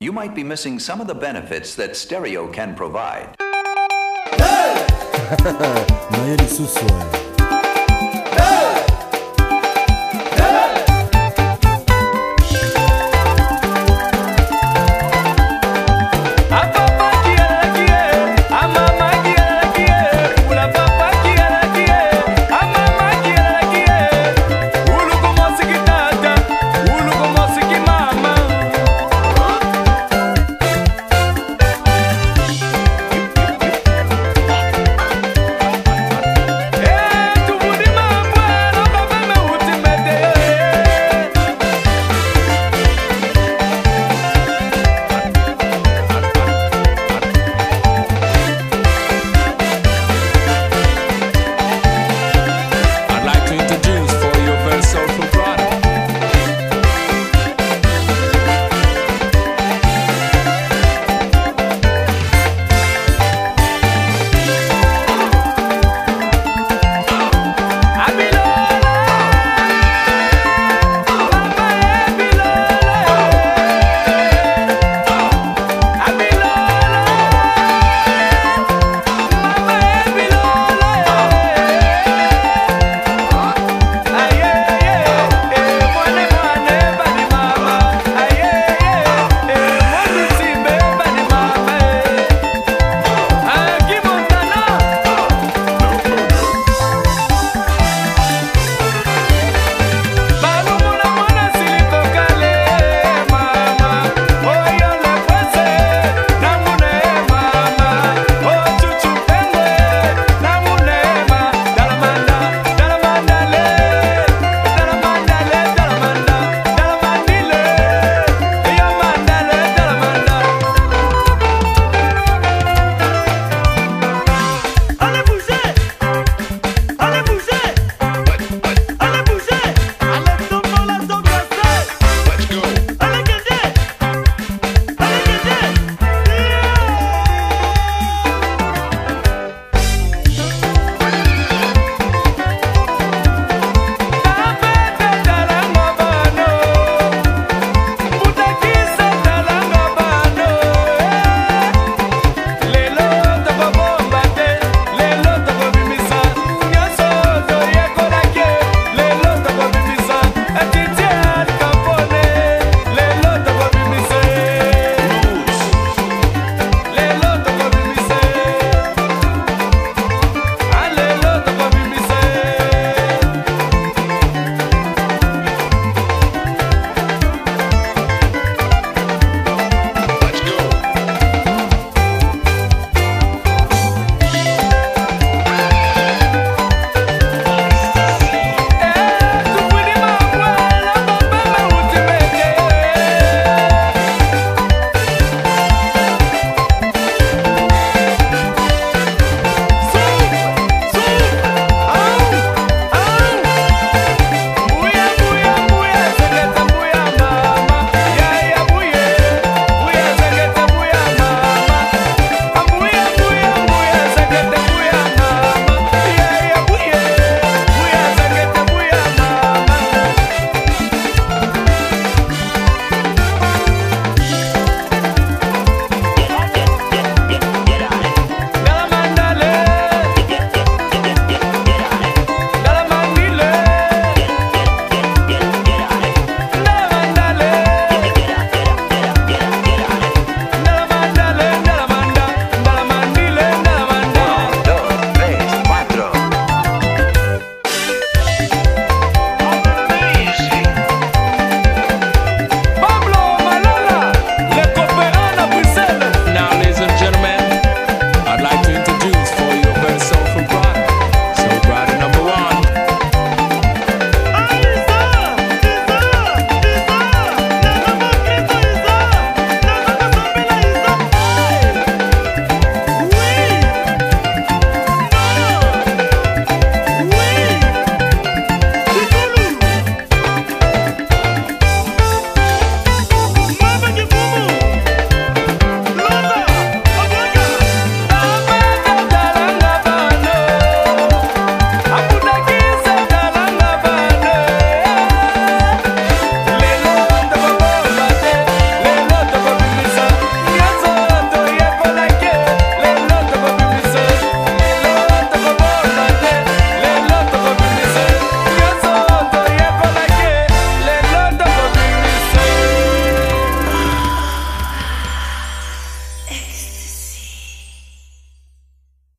you might be missing some of the benefits that stereo can provide. Hey!